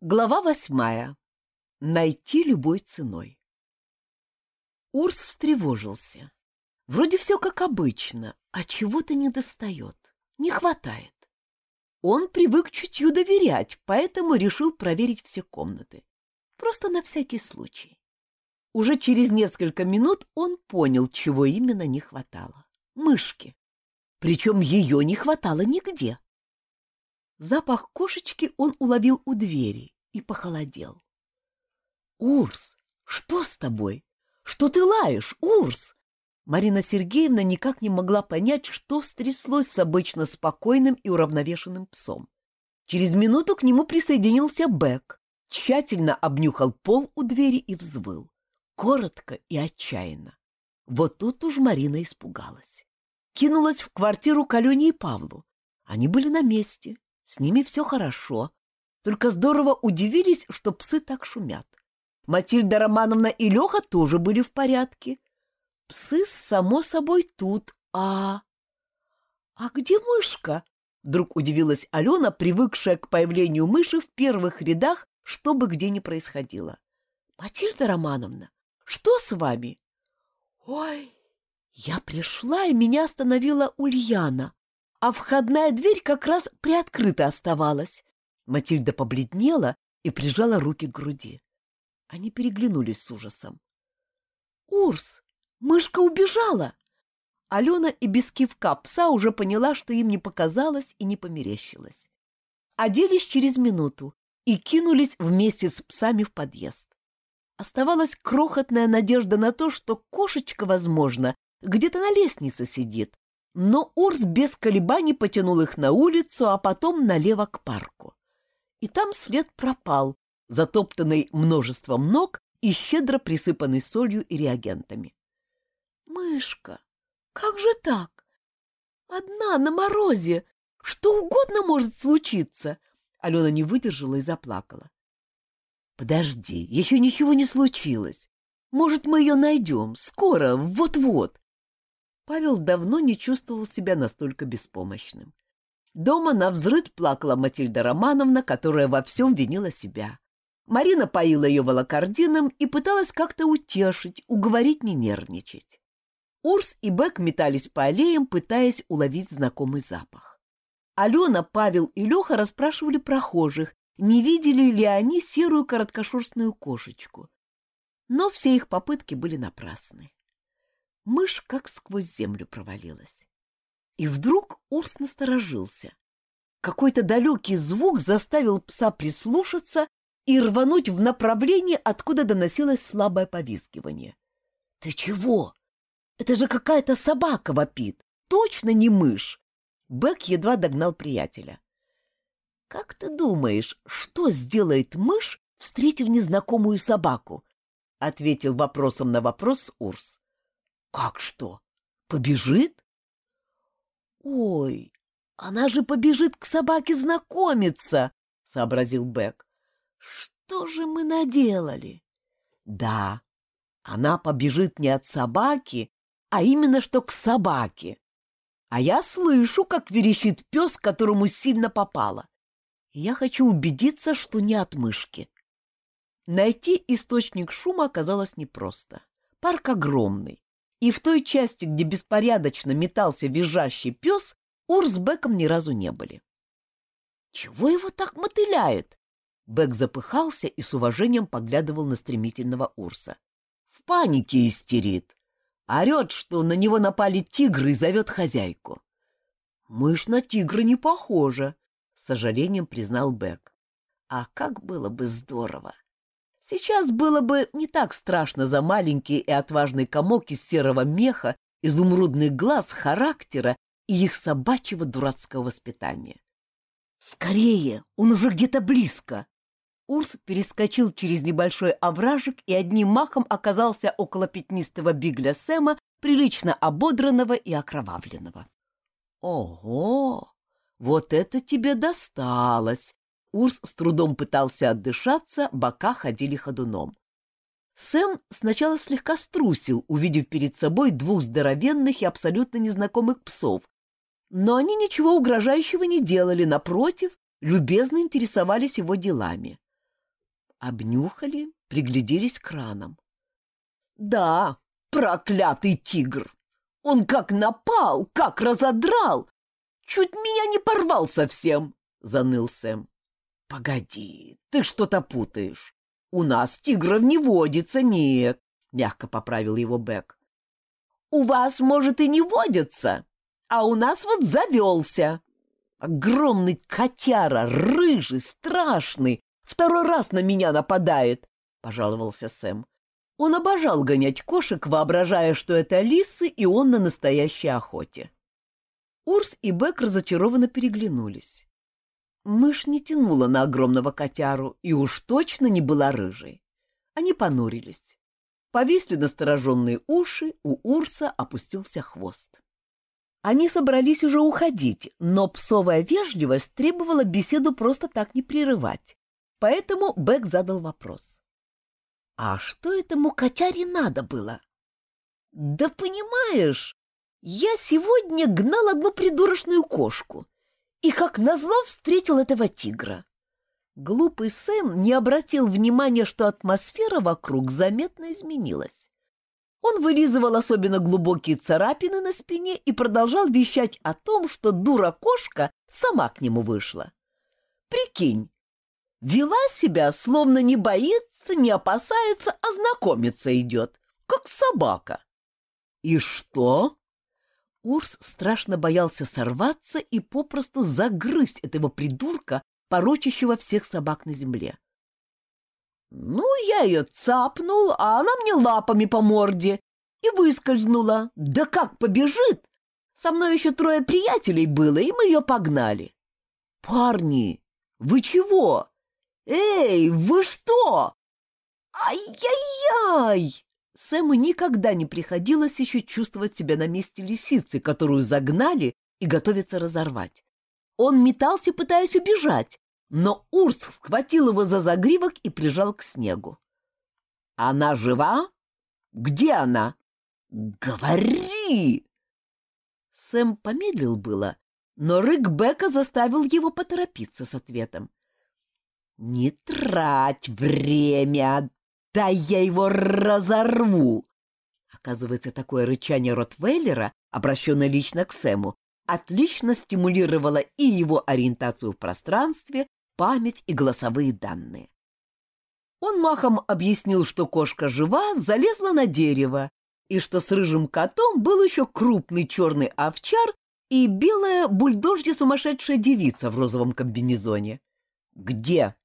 Глава восьмая. Найти любой ценой. Урс встревожился. Вроде все как обычно, а чего-то не достает, не хватает. Он привык чутью доверять, поэтому решил проверить все комнаты. Просто на всякий случай. Уже через несколько минут он понял, чего именно не хватало. Мышки. Причем ее не хватало нигде. Запах кошечки он уловил у двери и похолодел. «Урс, что с тобой? Что ты лаешь, Урс?» Марина Сергеевна никак не могла понять, что стряслось с обычно спокойным и уравновешенным псом. Через минуту к нему присоединился Бэк, тщательно обнюхал пол у двери и взвыл. Коротко и отчаянно. Вот тут уж Марина испугалась. Кинулась в квартиру к Алене и Павлу. Они были на месте, с ними все хорошо. Только здорово удивились, что псы так шумят. Матильда Романовна и Леха тоже были в порядке. Псы, само собой, тут, а... А где мышка? Вдруг удивилась Алена, привыкшая к появлению мыши в первых рядах, что бы где ни происходило. Матильда Романовна, что с вами? Ой, я пришла, и меня остановила Ульяна а входная дверь как раз приоткрыта оставалась. Матильда побледнела и прижала руки к груди. Они переглянулись с ужасом. «Урс, мышка убежала!» Алена и без кивка пса уже поняла, что им не показалось и не померещилось. Оделись через минуту и кинулись вместе с псами в подъезд. Оставалась крохотная надежда на то, что кошечка, возможно, где-то на лестнице сидит, но Урс без колебаний потянул их на улицу, а потом налево к парку. И там след пропал, затоптанный множеством ног и щедро присыпанный солью и реагентами. «Мышка, как же так? Одна на морозе! Что угодно может случиться!» Алена не выдержала и заплакала. «Подожди, еще ничего не случилось. Может, мы ее найдем? Скоро, вот-вот!» Павел давно не чувствовал себя настолько беспомощным. Дома на взрыд плакала Матильда Романовна, которая во всем винила себя. Марина поила ее волокордином и пыталась как-то утешить, уговорить не нервничать. Урс и Бек метались по аллеям, пытаясь уловить знакомый запах. Алена, Павел и Леха расспрашивали прохожих, не видели ли они серую короткошерстную кошечку. Но все их попытки были напрасны. Мышь как сквозь землю провалилась. И вдруг Урс насторожился. Какой-то далекий звук заставил пса прислушаться и рвануть в направлении, откуда доносилось слабое повизгивание. — Ты чего? Это же какая-то собака вопит. Точно не мышь. Бэк едва догнал приятеля. — Как ты думаешь, что сделает мышь, встретив незнакомую собаку? — ответил вопросом на вопрос Урс. Как что? Побежит? Ой, она же побежит к собаке знакомиться, сообразил Бек. Что же мы наделали? Да, она побежит не от собаки, а именно что к собаке. А я слышу, как верещит пес, которому сильно попало. Я хочу убедиться, что не от мышки. Найти источник шума оказалось непросто. Парк огромный и в той части, где беспорядочно метался визжащий пес, Ур с Беком ни разу не были. «Чего его так мотыляет?» Бек запыхался и с уважением поглядывал на стремительного Урса. «В панике истерит. Орет, что на него напали тигры и зовет хозяйку». «Мышь на тигра не похожа», — с сожалением признал Бек. «А как было бы здорово, Сейчас было бы не так страшно за маленький и отважный комок из серого меха, изумрудных глаз, характера и их собачьего дурацкого воспитания. «Скорее! Он уже где-то близко!» Урс перескочил через небольшой овражек и одним махом оказался около пятнистого бигля Сэма, прилично ободранного и окровавленного. «Ого! Вот это тебе досталось!» Урс с трудом пытался отдышаться, бока ходили ходуном. Сэм сначала слегка струсил, увидев перед собой двух здоровенных и абсолютно незнакомых псов, но они ничего угрожающего не делали, напротив, любезно интересовались его делами. Обнюхали, пригляделись к ранам. Да, проклятый тигр! Он как напал, как разодрал! Чуть меня не порвал совсем, — заныл Сэм. — Погоди, ты что-то путаешь. У нас тигров не водится, нет, — мягко поправил его Бэк. — У вас, может, и не водится, а у нас вот завелся. Огромный котяра, рыжий, страшный, второй раз на меня нападает, — пожаловался Сэм. Он обожал гонять кошек, воображая, что это лисы, и он на настоящей охоте. Урс и Бек разочарованно переглянулись. Мышь не тянула на огромного котяру и уж точно не была рыжей. Они понурились. Повисли настороженные уши, у Урса опустился хвост. Они собрались уже уходить, но псовая вежливость требовала беседу просто так не прерывать. Поэтому Бек задал вопрос. А что этому котяре надо было? Да понимаешь, я сегодня гнал одну придурочную кошку и, как назло, встретил этого тигра. Глупый Сэм не обратил внимания, что атмосфера вокруг заметно изменилась. Он вылизывал особенно глубокие царапины на спине и продолжал вещать о том, что дура-кошка сама к нему вышла. Прикинь, вела себя, словно не боится, не опасается, а знакомиться идет, как собака. И что? Урс страшно боялся сорваться и попросту загрызть этого придурка, порочащего всех собак на земле. Ну, я ее цапнул, а она мне лапами по морде и выскользнула. Да как побежит! Со мной еще трое приятелей было, и мы ее погнали. Парни, вы чего? «Эй, вы что?» «Ай-яй-яй!» Сэму никогда не приходилось еще чувствовать себя на месте лисицы, которую загнали и готовится разорвать. Он метался, пытаясь убежать, но Урс схватил его за загривок и прижал к снегу. «Она жива? Где она?» «Говори!» Сэм помедлил было, но рык Бека заставил его поторопиться с ответом. «Не трать время! Да я его разорву!» Оказывается, такое рычание Ротвейлера, обращенное лично к Сэму, отлично стимулировало и его ориентацию в пространстве, память и голосовые данные. Он махом объяснил, что кошка жива, залезла на дерево, и что с рыжим котом был еще крупный черный овчар и белая бульдожья сумасшедшая девица в розовом комбинезоне. «Где?»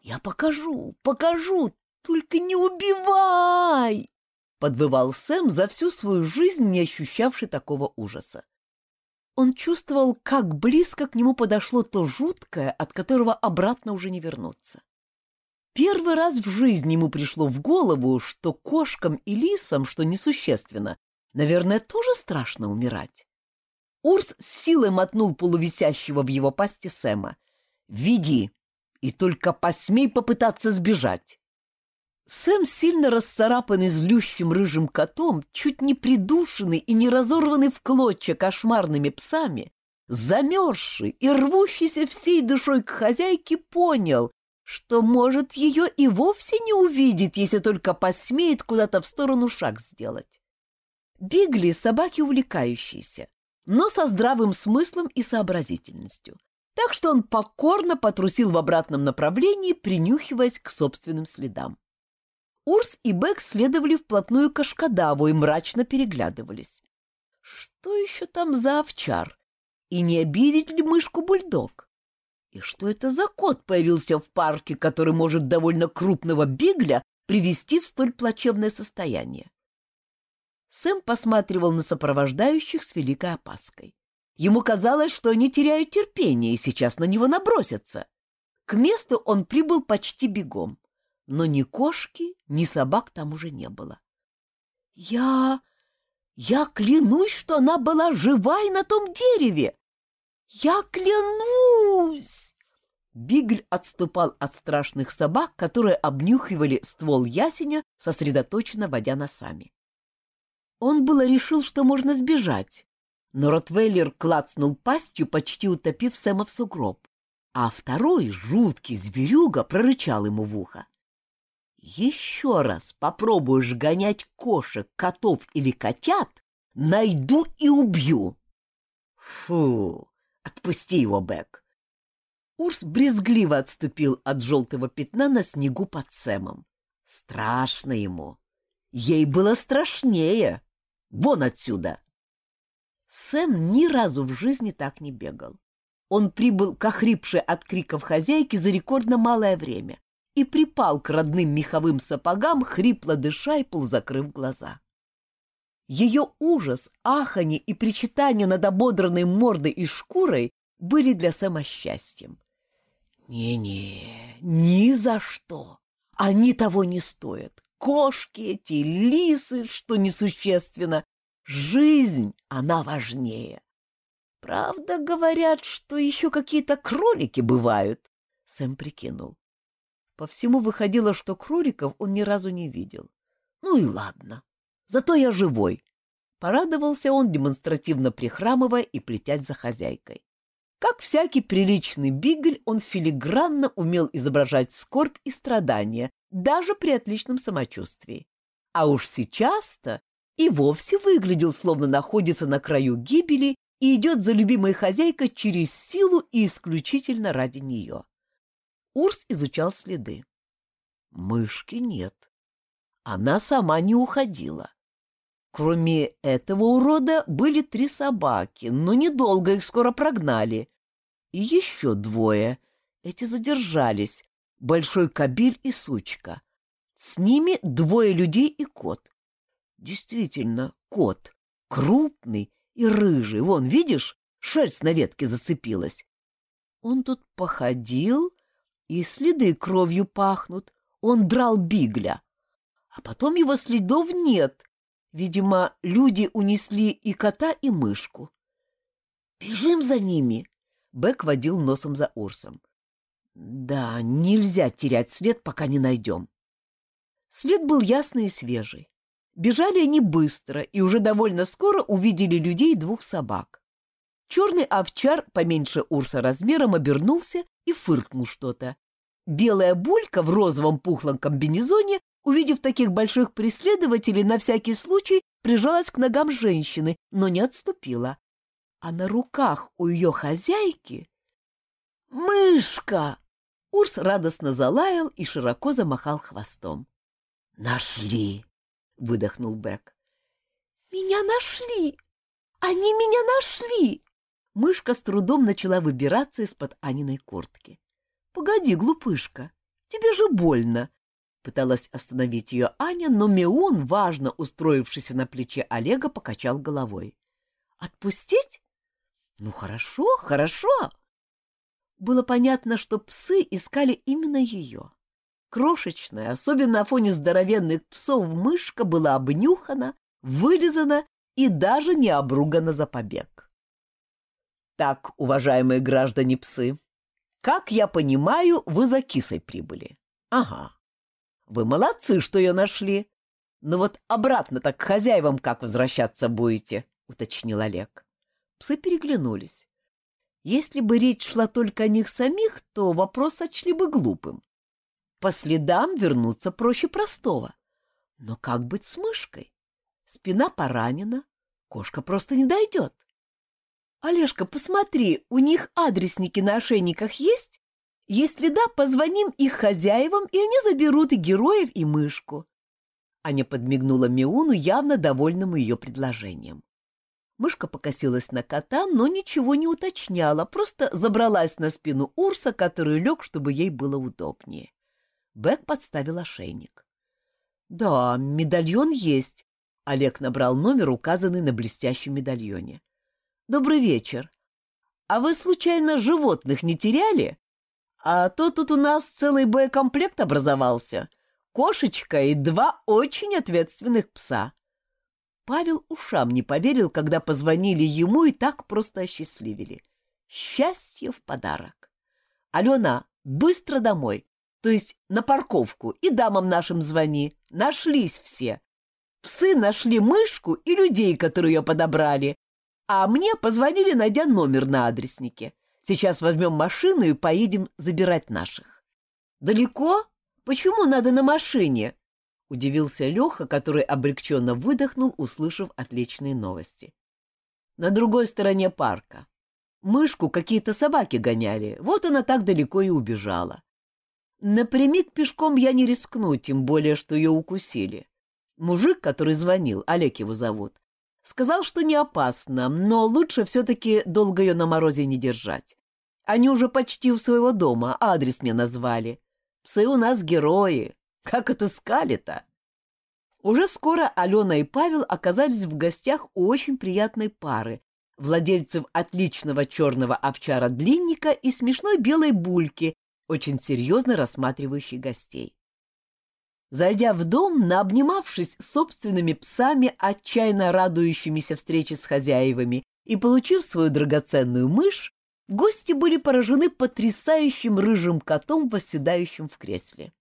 «Я покажу, покажу, только не убивай!» — подвывал Сэм за всю свою жизнь, не ощущавший такого ужаса. Он чувствовал, как близко к нему подошло то жуткое, от которого обратно уже не вернуться. Первый раз в жизни ему пришло в голову, что кошкам и лисам, что несущественно, наверное, тоже страшно умирать. Урс с силой мотнул полувисящего в его пасти Сэма. «Веди!» И только посмей попытаться сбежать. Сэм, сильно расцарапанный злющим рыжим котом, чуть не придушенный и не разорванный в клочья кошмарными псами, замерзший и рвущийся всей душой к хозяйке, понял, что может ее и вовсе не увидеть, если только посмеет куда-то в сторону шаг сделать. Бигли — собаки увлекающиеся, но со здравым смыслом и сообразительностью так что он покорно потрусил в обратном направлении, принюхиваясь к собственным следам. Урс и Бек следовали вплотную к Ашкадаву и мрачно переглядывались. Что еще там за овчар? И не обидеть ли мышку-бульдог? И что это за кот появился в парке, который может довольно крупного бигля привести в столь плачевное состояние? Сэм посматривал на сопровождающих с великой опаской. Ему казалось, что они теряют терпение и сейчас на него набросятся. К месту он прибыл почти бегом, но ни кошки, ни собак там уже не было. «Я... я клянусь, что она была жива и на том дереве! Я клянусь!» Бигль отступал от страшных собак, которые обнюхивали ствол ясеня, сосредоточенно водя носами. Он было решил, что можно сбежать, но Ротвейлер клацнул пастью, почти утопив Сэма в сугроб. а второй, жуткий зверюга, прорычал ему в ухо. «Еще раз попробуешь гонять кошек, котов или котят, найду и убью!» «Фу! Отпусти его, Бэк!» Урс брезгливо отступил от желтого пятна на снегу под Сэмом. Страшно ему. Ей было страшнее. Вон отсюда! Сэм ни разу в жизни так не бегал. Он прибыл к охрипшей от криков хозяйки за рекордно малое время и припал к родным меховым сапогам, хрипло дыша и полузакрыв глаза. Ее ужас, аханье и причитание над ободранной мордой и шкурой были для Сэма счастьем. «Не-не, ни за что! Они того не стоят! Кошки эти, лисы, что несущественно, Жизнь, она важнее. Правда, говорят, что еще какие-то кролики бывают. Сэм прикинул. По всему выходило, что кроликов он ни разу не видел. Ну и ладно. Зато я живой. Порадовался он, демонстративно прихрамывая и плетясь за хозяйкой. Как всякий приличный бигль, он филигранно умел изображать скорбь и страдания, даже при отличном самочувствии. А уж сейчас-то и вовсе выглядел, словно находится на краю гибели и идет за любимой хозяйкой через силу и исключительно ради нее. Урс изучал следы. Мышки нет. Она сама не уходила. Кроме этого урода были три собаки, но недолго их скоро прогнали. И еще двое. Эти задержались. Большой кобель и сучка. С ними двое людей и кот. Действительно, кот. Крупный и рыжий. Вон, видишь, шерсть на ветке зацепилась. Он тут походил, и следы кровью пахнут. Он драл бигля. А потом его следов нет. Видимо, люди унесли и кота, и мышку. «Бежим за ними!» Бэк водил носом за Урсом. «Да, нельзя терять след, пока не найдем». След был ясный и свежий. Бежали они быстро и уже довольно скоро увидели людей двух собак. Черный овчар, поменьше Урса размером, обернулся и фыркнул что-то. Белая булька в розовом пухлом комбинезоне, увидев таких больших преследователей, на всякий случай прижалась к ногам женщины, но не отступила. А на руках у ее хозяйки... «Мышка!» Урс радостно залаял и широко замахал хвостом. «Нашли!» выдохнул Бек. Меня нашли! Они меня нашли! Мышка с трудом начала выбираться из-под Аниной куртки. Погоди, глупышка, тебе же больно. Пыталась остановить ее Аня, но Меун, важно устроившийся на плече Олега, покачал головой. Отпустить? Ну хорошо, хорошо. Было понятно, что псы искали именно ее. Крошечная, особенно на фоне здоровенных псов, мышка была обнюхана, вылизана и даже не обругана за побег. Так, уважаемые граждане псы, как я понимаю, вы за кисой прибыли. Ага. Вы молодцы, что ее нашли. Но вот обратно так к хозяевам как возвращаться будете, уточнил Олег. Псы переглянулись. Если бы речь шла только о них самих, то вопрос сочли бы глупым. По следам вернуться проще простого. Но как быть с мышкой? Спина поранена, кошка просто не дойдет. Олежка, посмотри, у них адресники на ошейниках есть? Если да, позвоним их хозяевам, и они заберут и героев, и мышку. Аня подмигнула Меуну, явно довольному ее предложением. Мышка покосилась на кота, но ничего не уточняла, просто забралась на спину Урса, который лег, чтобы ей было удобнее. Бэк подставил ошейник. «Да, медальон есть». Олег набрал номер, указанный на блестящем медальоне. «Добрый вечер. А вы, случайно, животных не теряли? А то тут у нас целый боекомплект образовался. Кошечка и два очень ответственных пса». Павел ушам не поверил, когда позвонили ему и так просто осчастливили. Счастье в подарок. «Алена, быстро домой. То есть на парковку и дамам нашим звони. Нашлись все. Псы нашли мышку и людей, которые ее подобрали. А мне позвонили, найдя номер на адреснике. Сейчас возьмем машину и поедем забирать наших. Далеко? Почему надо на машине? Удивился Леха, который облегченно выдохнул, услышав отличные новости. На другой стороне парка. Мышку какие-то собаки гоняли, вот она так далеко и убежала. Напрямик пешком я не рискну, тем более, что ее укусили. Мужик, который звонил, Олег его зовут, сказал, что не опасно, но лучше все-таки долго ее на морозе не держать. Они уже почти у своего дома, адрес мне назвали. Псы у нас герои. Как отыскали-то? Уже скоро Алена и Павел оказались в гостях у очень приятной пары, владельцев отличного черного овчара-длинника и смешной белой бульки, очень серьезно рассматривающей гостей. Зайдя в дом, наобнимавшись собственными псами, отчаянно радующимися встрече с хозяевами, и получив свою драгоценную мышь, гости были поражены потрясающим рыжим котом, восседающим в кресле.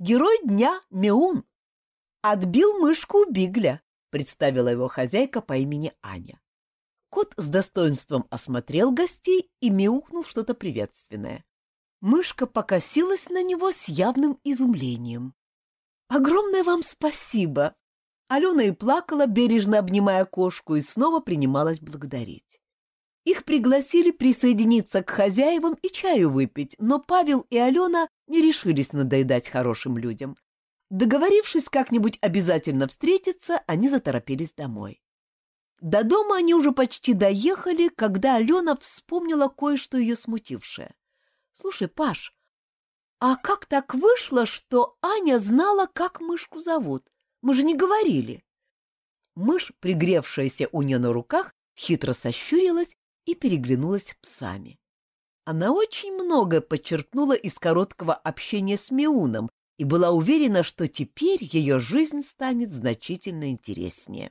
Герой дня Меун отбил мышку у Бигля, представила его хозяйка по имени Аня. Кот с достоинством осмотрел гостей и мяукнул что-то приветственное. Мышка покосилась на него с явным изумлением. «Огромное вам спасибо!» Алена и плакала, бережно обнимая кошку, и снова принималась благодарить. Их пригласили присоединиться к хозяевам и чаю выпить, но Павел и Алена не решились надоедать хорошим людям. Договорившись как-нибудь обязательно встретиться, они заторопились домой. До дома они уже почти доехали, когда Алена вспомнила кое-что ее смутившее. — Слушай, Паш, а как так вышло, что Аня знала, как мышку зовут? Мы же не говорили. Мышь, пригревшаяся у нее на руках, хитро сощурилась и переглянулась псами. Она очень много подчеркнула из короткого общения с Меуном и была уверена, что теперь ее жизнь станет значительно интереснее.